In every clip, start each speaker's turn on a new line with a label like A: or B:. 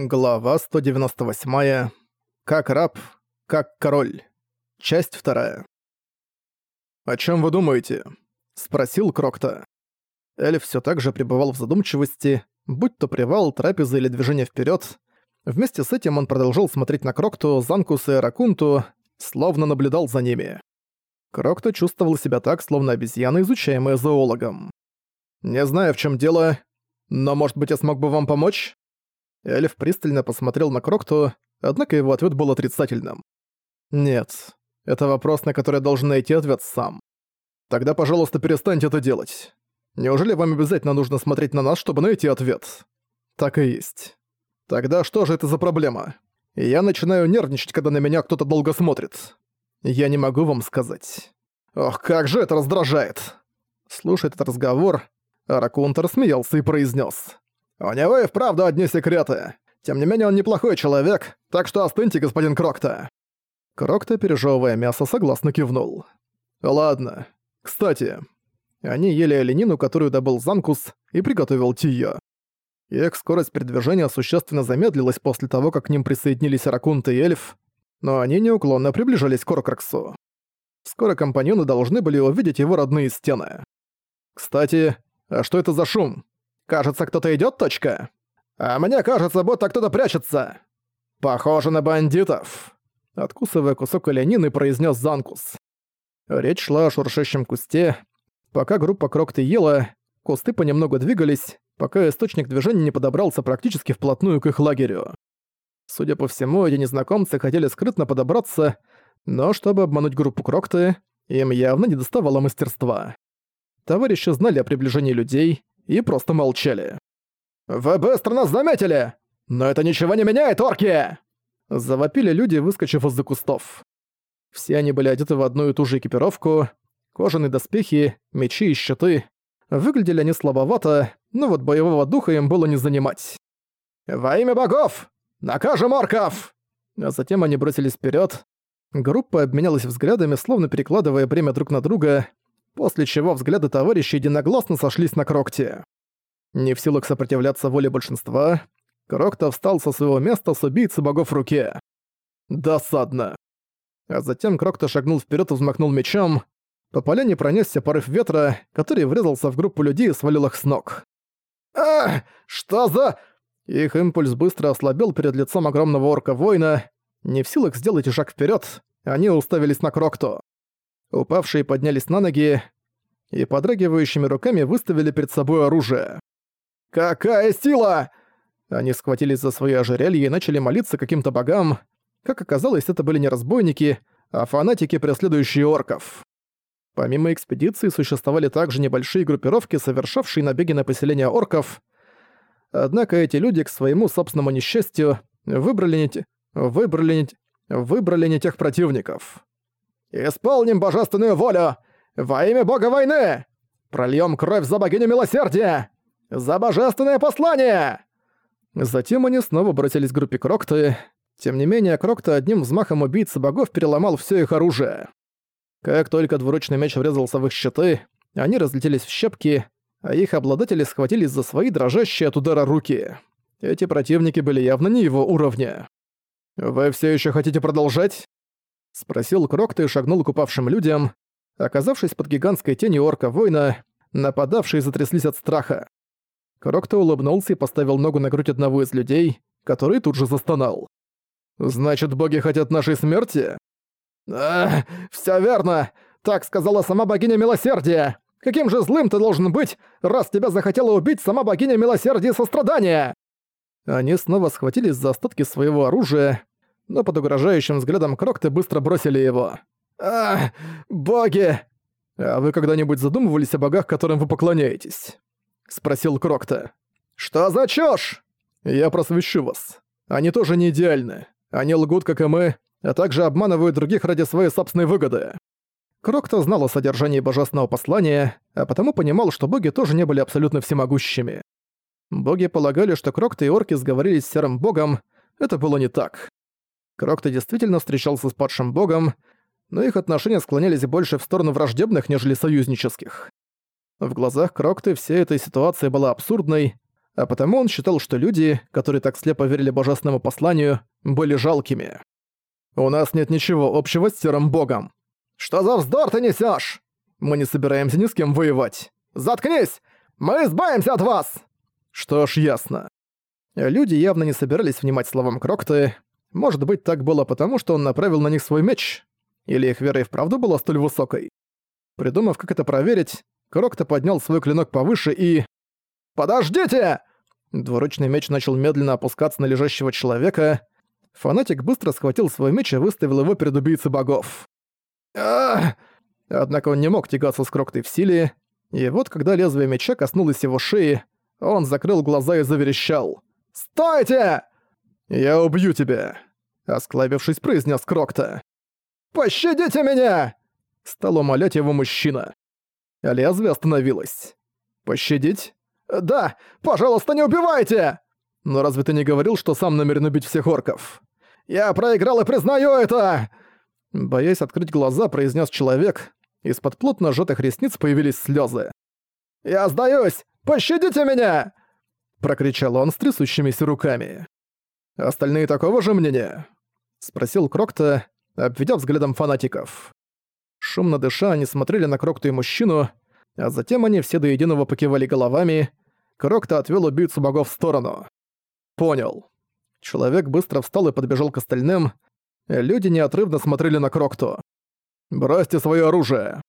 A: Глава 198. Как раб, как король. Часть вторая. «О чем вы думаете?» — спросил Крокта. Эльф все так же пребывал в задумчивости, будь то привал, трапеза или движение вперед. Вместе с этим он продолжал смотреть на Крокту, Занкуса и Ракунту, словно наблюдал за ними. Крокта чувствовал себя так, словно обезьяна, изучаемая зоологом. «Не знаю, в чем дело, но, может быть, я смог бы вам помочь?» Эльф пристально посмотрел на Крокту, однако его ответ был отрицательным. «Нет, это вопрос, на который должен найти ответ сам. Тогда, пожалуйста, перестаньте это делать. Неужели вам обязательно нужно смотреть на нас, чтобы найти ответ?» «Так и есть. Тогда что же это за проблема? Я начинаю нервничать, когда на меня кто-то долго смотрит. Я не могу вам сказать. Ох, как же это раздражает!» Слушая этот разговор, Ракунтер смеялся и произнес: «У него и вправду одни секреты. Тем не менее, он неплохой человек, так что остыньте, господин Крокта». Крокта, пережевывая мясо, согласно кивнул. «Ладно. Кстати, они ели оленину, которую добыл Занкус, и приготовил Тио. Их скорость передвижения существенно замедлилась после того, как к ним присоединились Ракунта и Эльф, но они неуклонно приближались к Оркраксу. Скоро компаньоны должны были увидеть его родные стены. «Кстати, а что это за шум?» Кажется, кто-то идёт, точка? А мне кажется, будто кто-то прячется. Похоже на бандитов. Откусывая кусок оленины, произнес Занкус. Речь шла о шуршащем кусте. Пока группа Крокты ела, кусты понемногу двигались, пока источник движения не подобрался практически вплотную к их лагерю. Судя по всему, эти незнакомцы хотели скрытно подобраться, но чтобы обмануть группу Крокты, им явно не доставало мастерства. Товарищи знали о приближении людей, и просто молчали. «Вы быстро нас заметили! Но это ничего не меняет, орки!» Завопили люди, выскочив из-за кустов. Все они были одеты в одну и ту же экипировку, кожаные доспехи, мечи и щиты. Выглядели они слабовато, но вот боевого духа им было не занимать. «Во имя богов! Накажем орков!» А затем они бросились вперед. Группа обменялась взглядами, словно перекладывая бремя друг на друга, после чего взгляды товарищей единогласно сошлись на Крокте. Не в силах сопротивляться воле большинства, Крокта встал со своего места с убийцей богов в руке. Досадно. А затем Крокта шагнул вперед и взмахнул мечом. По поляне пронесся порыв ветра, который врезался в группу людей и свалил их с ног. «А, что за...» Их импульс быстро ослабел перед лицом огромного орка-воина. Не в силах сделать шаг вперед, они уставились на Крокту. Упавшие поднялись на ноги и подрагивающими руками выставили перед собой оружие. «Какая сила!» Они схватились за свои ожерелья и начали молиться каким-то богам. Как оказалось, это были не разбойники, а фанатики, преследующие орков. Помимо экспедиции существовали также небольшие группировки, совершавшие набеги на поселение орков. Однако эти люди, к своему собственному несчастью, выбрали не, те, выбрали не, выбрали не тех противников. «Исполним божественную волю! Во имя бога войны! Прольем кровь за богиню милосердия! За божественное послание!» Затем они снова бросились к группе Крокты. Тем не менее, Крокта одним взмахом убийцы богов переломал все их оружие. Как только двуручный меч врезался в их щиты, они разлетелись в щепки, а их обладатели схватились за свои дрожащие от удара руки. Эти противники были явно не его уровня. «Вы все еще хотите продолжать?» Спросил Крокта и шагнул к упавшим людям. Оказавшись под гигантской тенью орка-воина, нападавшие затряслись от страха. Крокта улыбнулся и поставил ногу на грудь одного из людей, который тут же застонал. «Значит, боги хотят нашей смерти?» «Ах, всё верно! Так сказала сама богиня милосердия! Каким же злым ты должен быть, раз тебя захотела убить сама богиня милосердия и сострадания?» Они снова схватились за остатки своего оружия, но под угрожающим взглядом Крокты быстро бросили его. «Ах, боги!» «А вы когда-нибудь задумывались о богах, которым вы поклоняетесь?» — спросил Крокта. «Что за чушь?» «Я просвещу вас. Они тоже не идеальны. Они лгут, как и мы, а также обманывают других ради своей собственной выгоды». Крокта знал о содержании божественного послания, а потому понимал, что боги тоже не были абсолютно всемогущими. Боги полагали, что Крокта и орки сговорились с серым богом, это было не так. Крокто действительно встречался с падшим богом, но их отношения склонялись больше в сторону враждебных, нежели союзнических. В глазах Крокты вся эта ситуация была абсурдной, а потому он считал, что люди, которые так слепо верили божественному посланию, были жалкими. «У нас нет ничего общего с серым богом». «Что за вздор ты несешь? Мы не собираемся ни с кем воевать. Заткнись! Мы избавимся от вас!» Что ж, ясно. Люди явно не собирались внимать словам Крокты. Может быть, так было потому, что он направил на них свой меч? Или их вера и вправду была столь высокой? Придумав, как это проверить, Крокта поднял свой клинок повыше и... «Подождите!» Двуручный меч начал медленно опускаться на лежащего человека. Фанатик быстро схватил свой меч и выставил его перед убийцей богов. Ах! Однако он не мог тягаться с Кроктой в силе, и вот когда лезвие меча коснулось его шеи, он закрыл глаза и заверещал. «Стойте!» «Я убью тебя!» Осклабившись, произнес Крокта. «Пощадите меня!» Стал умолять его мужчина. Лезвие остановилось. «Пощадить?» «Да! Пожалуйста, не убивайте!» «Но разве ты не говорил, что сам намерен убить всех орков?» «Я проиграл и признаю это!» Боясь открыть глаза, произнес человек. Из-под плотно сжатых ресниц появились слезы. «Я сдаюсь! Пощадите меня!» Прокричал он с трясущимися руками. «Остальные такого же мнения?» Спросил Крокта, обведя взглядом фанатиков. Шумно дыша, они смотрели на Крокта и мужчину, а затем они все до единого покивали головами. Крокта отвел убийцу богов в сторону. Понял. Человек быстро встал и подбежал к остальным. Люди неотрывно смотрели на Крокту. «Бросьте свое оружие!»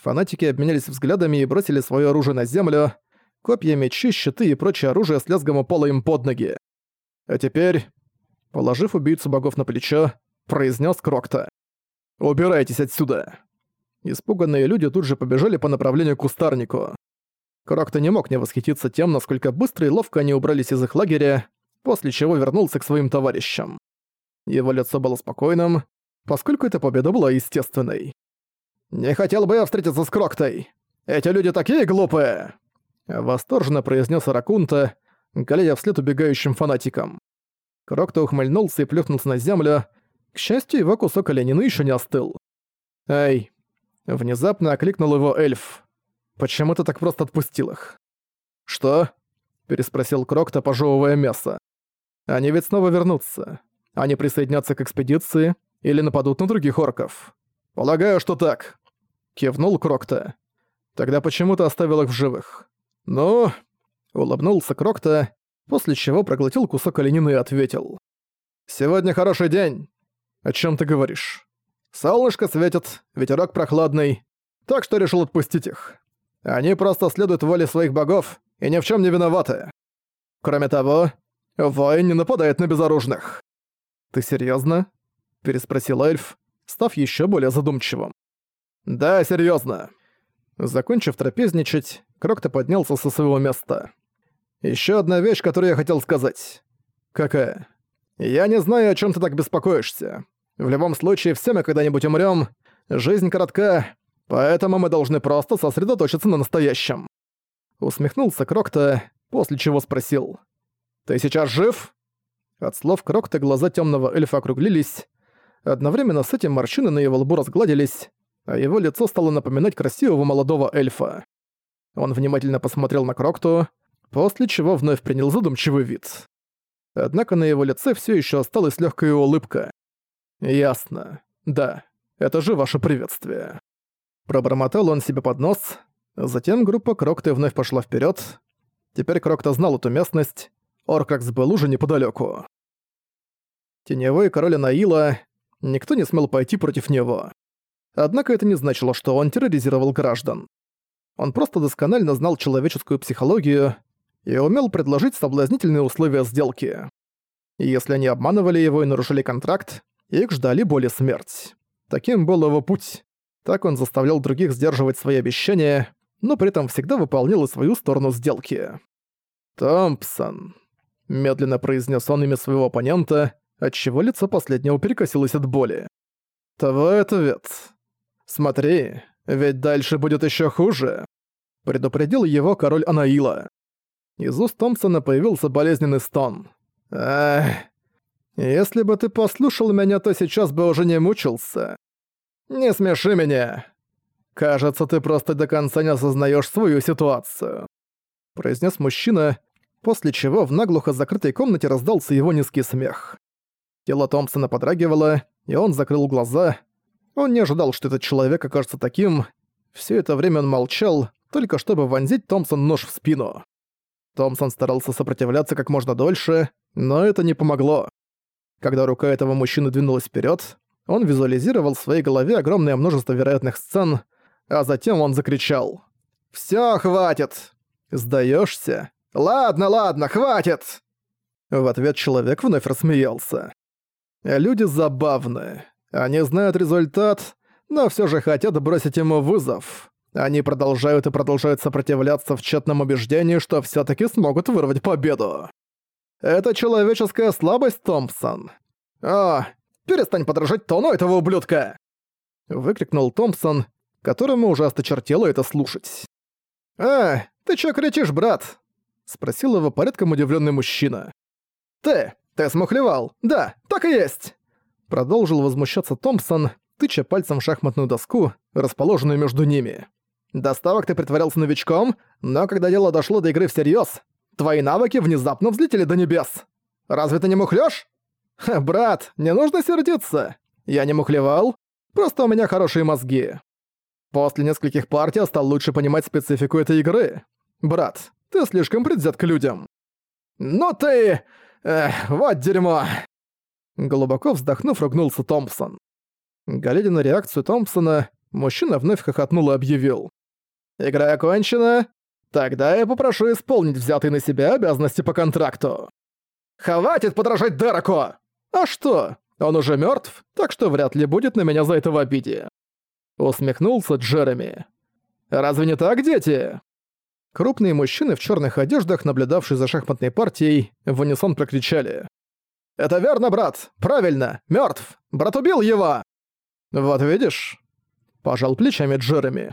A: Фанатики обменялись взглядами и бросили свое оружие на землю. Копья, мечи, щиты и прочее оружие с лязгом упало им под ноги. А теперь, положив убийцу богов на плечо, произнес Крокта. «Убирайтесь отсюда!» Испуганные люди тут же побежали по направлению к кустарнику. Крокто не мог не восхититься тем, насколько быстро и ловко они убрались из их лагеря, после чего вернулся к своим товарищам. Его лицо было спокойным, поскольку эта победа была естественной. «Не хотел бы я встретиться с Кроктой! Эти люди такие глупые!» Восторженно произнес Аракунта, глядя вслед убегающим фанатикам. Крокто ухмыльнулся и плюхнулся на землю. К счастью, его кусок оленины еще не остыл. «Эй, Внезапно окликнул его эльф. «Почему ты так просто отпустил их?» «Что?» – переспросил Крокта, пожевывая мясо. «Они ведь снова вернутся. Они присоединятся к экспедиции или нападут на других орков?» «Полагаю, что так», – кивнул Крокта. «Тогда почему ты оставил их в живых?» «Ну...» – улыбнулся Крокта, после чего проглотил кусок оленины и ответил. «Сегодня хороший день. О чем ты говоришь?» Солнышко светит, ветерок прохладный, так что решил отпустить их. Они просто следуют воле своих богов и ни в чем не виноваты. Кроме того, воин не нападает на безоружных. «Ты серьезно? переспросил эльф, став еще более задумчивым. «Да, серьезно. Закончив трапезничать, Крокто поднялся со своего места. Еще одна вещь, которую я хотел сказать. Какая? Я не знаю, о чем ты так беспокоишься. В любом случае, все мы когда-нибудь умрем. Жизнь коротка, поэтому мы должны просто сосредоточиться на настоящем. Усмехнулся Крокта, после чего спросил. «Ты сейчас жив?» От слов Крокта глаза темного эльфа округлились. Одновременно с этим морщины на его лбу разгладились, а его лицо стало напоминать красивого молодого эльфа. Он внимательно посмотрел на Крокту, после чего вновь принял задумчивый вид. Однако на его лице все еще осталась легкая улыбка. «Ясно. Да, это же ваше приветствие». Пробормотал он себе под нос. Затем группа Крокты вновь пошла вперед. Теперь Крокта знал эту местность. Оркракс был уже неподалеку. Теневой король Наила. Никто не смел пойти против него. Однако это не значило, что он терроризировал граждан. Он просто досконально знал человеческую психологию и умел предложить соблазнительные условия сделки. И если они обманывали его и нарушили контракт, их ждали боль и смерть. Таким был его путь. Так он заставлял других сдерживать свои обещания, но при этом всегда выполнял и свою сторону сделки. «Томпсон», — медленно произнес он имя своего оппонента, отчего лицо последнего перекосилось от боли. «Твой ответ. Смотри, ведь дальше будет еще хуже», — предупредил его король Анаила. Из уст Томпсона появился болезненный стон. «Ах, если бы ты послушал меня, то сейчас бы уже не мучился. Не смеши меня. Кажется, ты просто до конца не осознаешь свою ситуацию. Произнес мужчина, после чего в наглухо закрытой комнате раздался его низкий смех. Тело Томпсона подрагивало, и он закрыл глаза. Он не ожидал, что этот человек окажется таким. Все это время он молчал, только чтобы вонзить Томпсон нож в спину. Томпсон старался сопротивляться как можно дольше, но это не помогло. Когда рука этого мужчины двинулась вперед, он визуализировал в своей голове огромное множество вероятных сцен, а затем он закричал. «Всё, хватит! Сдаёшься? Ладно, ладно, хватит!» В ответ человек вновь рассмеялся. Люди забавны. Они знают результат, но всё же хотят бросить ему вызов. Они продолжают и продолжают сопротивляться в тщетном убеждении, что всё-таки смогут вырвать победу. Это человеческая слабость, Томпсон. О, перестань подражать тону этого ублюдка!» Выкрикнул Томпсон, которому уже осточертело это слушать. «А, ты чё кричишь, брат?» Спросил его порядком удивленный мужчина. «Ты, ты смухлевал, да, так и есть!» Продолжил возмущаться Томпсон, тыча пальцем в шахматную доску, расположенную между ними. «Доставок ты притворялся новичком, но когда дело дошло до игры всерьез, твои навыки внезапно взлетели до небес. Разве ты не мухлёшь? Ха, брат, не нужно сердиться. Я не мухлевал, просто у меня хорошие мозги. После нескольких партий я стал лучше понимать специфику этой игры. Брат, ты слишком предвзят к людям. Ну ты... Эх, вот дерьмо. Глубоко вздохнув, ругнулся Томпсон. Глядя на реакцию Томпсона, мужчина вновь хохотнул и объявил. «Игра окончена. Тогда я попрошу исполнить взятые на себя обязанности по контракту». «Хватит подражать Дереку!» «А что? Он уже мертв, так что вряд ли будет на меня за это в обиде». Усмехнулся Джереми. «Разве не так, дети?» Крупные мужчины в черных одеждах, наблюдавшие за шахматной партией, в унисон прокричали. «Это верно, брат! Правильно! Мертв! Брат убил его!» «Вот видишь?» Пожал плечами Джереми.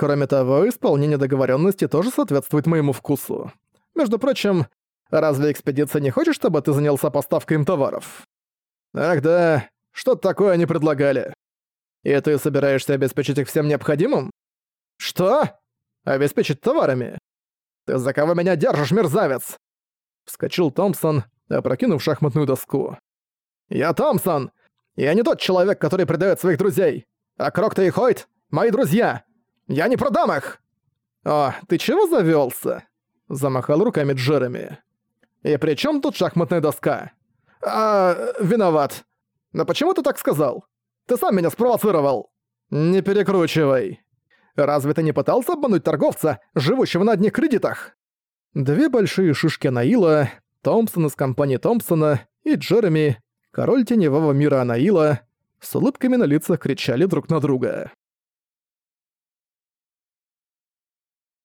A: Кроме того, исполнение договоренности тоже соответствует моему вкусу. Между прочим, разве экспедиция не хочет, чтобы ты занялся поставкой им товаров? Ах да, что-то такое они предлагали. И ты собираешься обеспечить их всем необходимым? Что? Обеспечить товарами? Ты за кого меня держишь, мерзавец? Вскочил Томпсон, опрокинув шахматную доску. Я Томпсон! Я не тот человек, который предает своих друзей. А Крокта и Хойт — мои друзья. Я не продам их! О, ты чего завелся? Замахал руками Джереми. И при чем тут шахматная доска? А, виноват. Но почему ты так сказал? Ты сам меня спровоцировал!» «Не перекручивай. Разве ты не пытался обмануть торговца, живущего на одних кредитах?» Две большие шишки Анаила, Томпсон из компании Томпсона и Джереми, король теневого мира Анаила, с улыбками на лицах кричали друг на друга.